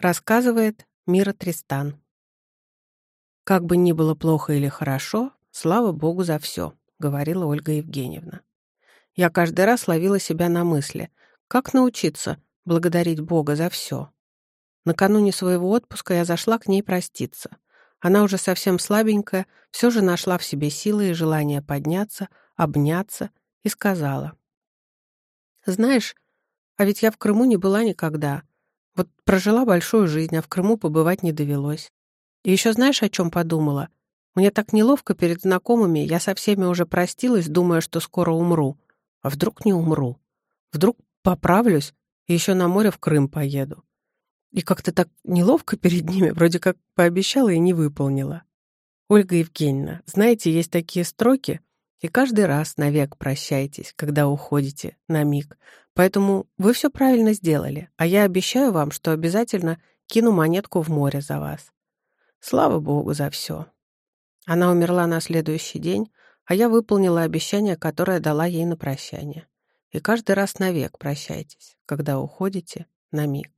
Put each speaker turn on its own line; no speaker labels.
Рассказывает Мира Тристан. «Как бы ни было плохо или хорошо, слава Богу за все», — говорила Ольга Евгеньевна. Я каждый раз ловила себя на мысли, как научиться благодарить Бога за все. Накануне своего отпуска я зашла к ней проститься. Она уже совсем слабенькая, все же нашла в себе силы и желание подняться, обняться и сказала. «Знаешь, а ведь я в Крыму не была никогда. Вот прожила большую жизнь, а в Крыму побывать не довелось. И еще знаешь, о чем подумала? Мне так неловко перед знакомыми, я со всеми уже простилась, думая, что скоро умру. А вдруг не умру? Вдруг поправлюсь и еще на море в Крым поеду? И как-то так неловко перед ними, вроде как пообещала и не выполнила. Ольга Евгеньевна, знаете, есть такие строки, и каждый раз навек прощайтесь, когда уходите на миг, Поэтому вы все правильно сделали, а я обещаю вам, что обязательно кину монетку в море за вас. Слава Богу за все. Она умерла на следующий день, а я выполнила обещание, которое дала ей на прощание. И каждый раз навек прощайтесь, когда уходите на миг.